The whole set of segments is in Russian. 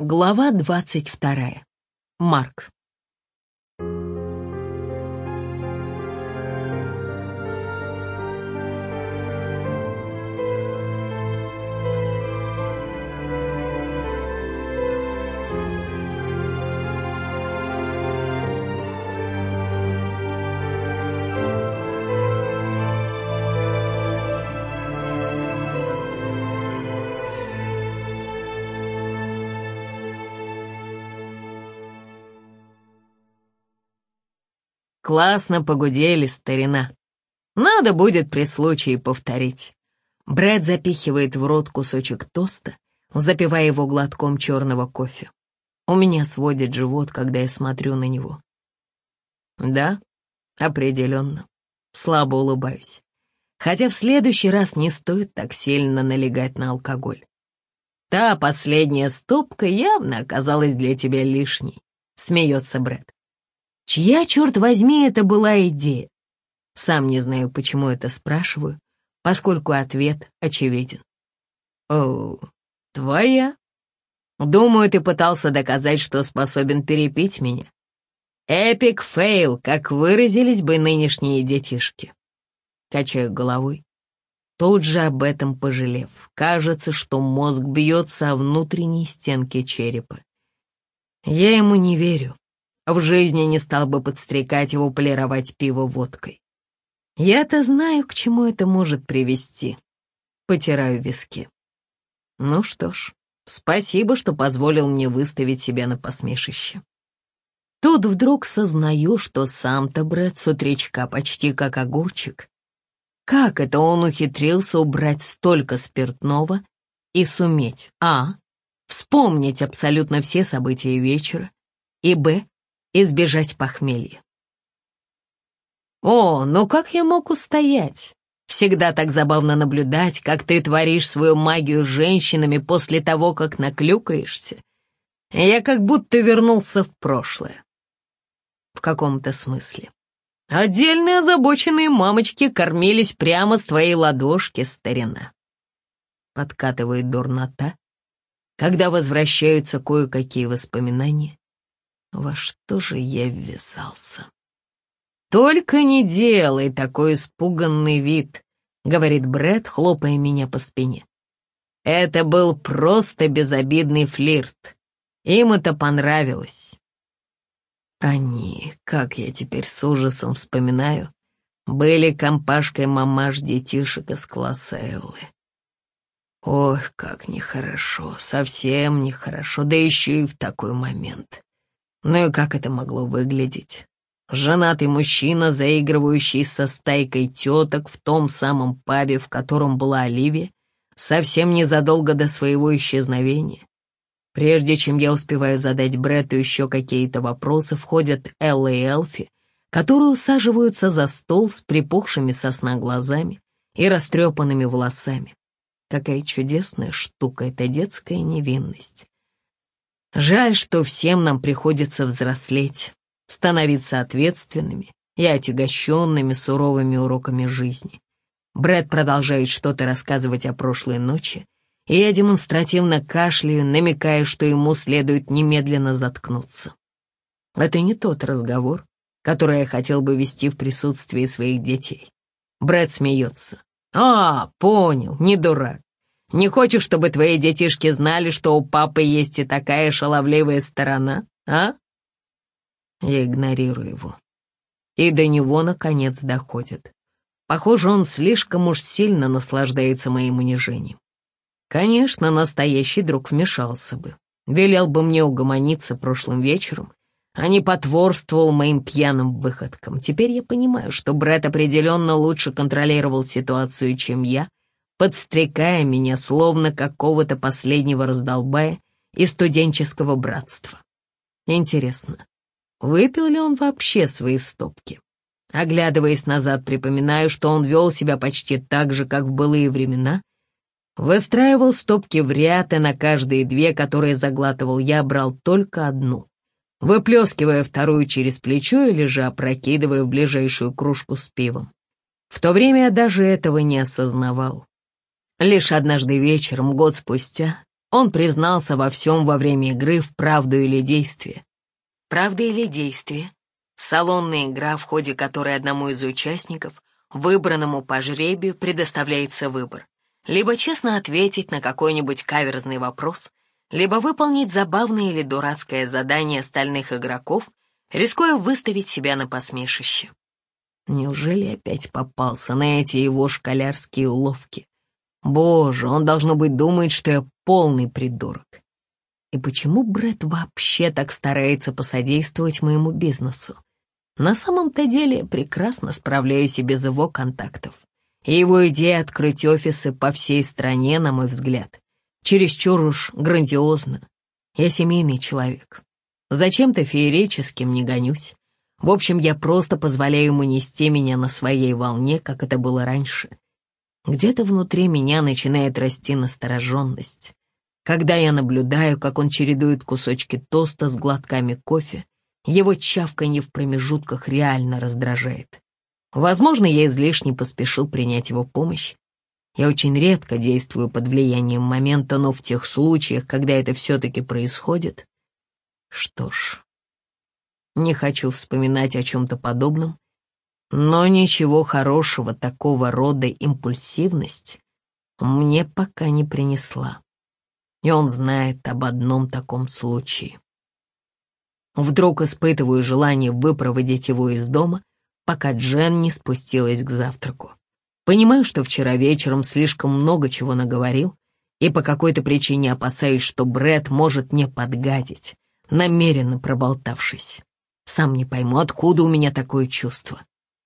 Глава двадцать вторая. Марк. Классно погудели, старина. Надо будет при случае повторить. Брэд запихивает в рот кусочек тоста, запивая его глотком черного кофе. У меня сводит живот, когда я смотрю на него. Да, определенно. Слабо улыбаюсь. Хотя в следующий раз не стоит так сильно налегать на алкоголь. Та последняя стопка явно оказалась для тебя лишней, смеется Брэд. Чья, черт возьми, это была идея? Сам не знаю, почему это спрашиваю, поскольку ответ очевиден. О, твоя? Думаю, ты пытался доказать, что способен перепить меня. Epic fail, как выразились бы нынешние детишки. Качаю головой, тут же об этом пожалев. Кажется, что мозг бьется о внутренней стенке черепа. Я ему не верю. В жизни не стал бы подстрекать его полировать пиво водкой. Я-то знаю, к чему это может привести. Потираю виски. Ну что ж, спасибо, что позволил мне выставить себя на посмешище. Тут вдруг сознаю, что сам-то Брэд с утречка почти как огурчик. Как это он ухитрился убрать столько спиртного и суметь, а, вспомнить абсолютно все события вечера, и, б, избежать похмелья. «О, ну как я мог устоять? Всегда так забавно наблюдать, как ты творишь свою магию с женщинами после того, как наклюкаешься. Я как будто вернулся в прошлое. В каком-то смысле. Отдельные озабоченные мамочки кормились прямо с твоей ладошки, старина. Подкатывает дурнота, когда возвращаются кое-какие воспоминания, во что же я ввязался? «Только не делай такой испуганный вид», — говорит Брэд, хлопая меня по спине. «Это был просто безобидный флирт. Им это понравилось». Они, как я теперь с ужасом вспоминаю, были компашкой мамаш детишек из класса Эллы. Ох, как нехорошо, совсем нехорошо, да еще и в такой момент. Ну и как это могло выглядеть? Женатый мужчина, заигрывающий со стайкой теток в том самом пабе, в котором была Оливия, совсем незадолго до своего исчезновения. Прежде чем я успеваю задать Бретту еще какие-то вопросы, входят Элла и Элфи, которые усаживаются за стол с припухшими сосна глазами и растрепанными волосами. Какая чудесная штука эта детская невинность. Жаль, что всем нам приходится взрослеть, становиться ответственными и отягощенными суровыми уроками жизни. Брэд продолжает что-то рассказывать о прошлой ночи, и я демонстративно кашляю, намекая, что ему следует немедленно заткнуться. Это не тот разговор, который я хотел бы вести в присутствии своих детей. Брэд смеется. «А, понял, не дурак. Не хочешь, чтобы твои детишки знали, что у папы есть и такая шаловливая сторона, а?» Я игнорирую его. И до него, наконец, доходит. Похоже, он слишком уж сильно наслаждается моим унижением. Конечно, настоящий друг вмешался бы. Велел бы мне угомониться прошлым вечером, а не потворствовал моим пьяным выходкам. Теперь я понимаю, что Брэд определенно лучше контролировал ситуацию, чем я, подстрекая меня, словно какого-то последнего раздолбая из студенческого братства. Интересно, выпил ли он вообще свои стопки? Оглядываясь назад, припоминаю, что он вел себя почти так же, как в былые времена. Выстраивал стопки в ряд, и на каждые две, которые заглатывал я, брал только одну, выплескивая вторую через плечо или же опрокидывая в ближайшую кружку с пивом. В то время я даже этого не осознавал. Лишь однажды вечером, год спустя, Он признался во всем во время игры в «Правду или действие». «Правда или действие» — салонная игра, в ходе которой одному из участников, выбранному по жребию, предоставляется выбор. Либо честно ответить на какой-нибудь каверзный вопрос, либо выполнить забавное или дурацкое задание остальных игроков, рискуя выставить себя на посмешище. Неужели опять попался на эти его школярские уловки? Боже, он, должно быть, думает, что я полный придурок. И почему Брэд вообще так старается посодействовать моему бизнесу? На самом-то деле я прекрасно справляюсь и без его контактов. И его идея открыть офисы по всей стране, на мой взгляд, чересчур уж грандиозно. Я семейный человек. Зачем-то феерическим не гонюсь. В общем, я просто позволяю ему нести меня на своей волне, как это было раньше — где-то внутри меня начинает расти настороженность. Когда я наблюдаю, как он чередует кусочки тоста с глотками кофе, его чавканье в промежутках реально раздражает. Возможно, я излишне поспешил принять его помощь. Я очень редко действую под влиянием момента, но в тех случаях, когда это все-таки происходит... Что ж, не хочу вспоминать о чем-то подобном, но ничего хорошего такого рода импульсивность мне пока не принесла. И он знает об одном таком случае. Вдруг испытываю желание выпроводить его из дома, пока Джен не спустилась к завтраку. Понимаю, что вчера вечером слишком много чего наговорил, и по какой-то причине опасаюсь, что Бред может не подгадить, намеренно проболтавшись. Сам не пойму, откуда у меня такое чувство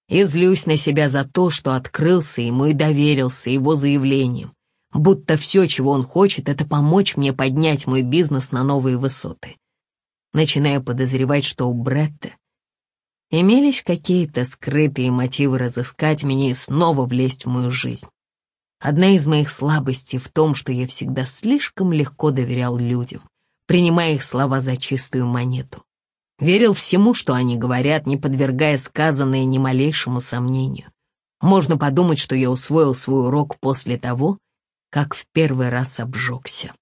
и злюсь на себя за то, что открылся ему и доверился его заявлениям, будто все, чего он хочет, это помочь мне поднять мой бизнес на новые высоты. Начинаю подозревать, что у Бретта имелись какие-то скрытые мотивы разыскать меня и снова влезть в мою жизнь. Одна из моих слабостей в том, что я всегда слишком легко доверял людям, принимая их слова за чистую монету. Верил всему, что они говорят, не подвергая сказанное ни малейшему сомнению. Можно подумать, что я усвоил свой урок после того, как в первый раз обжегся.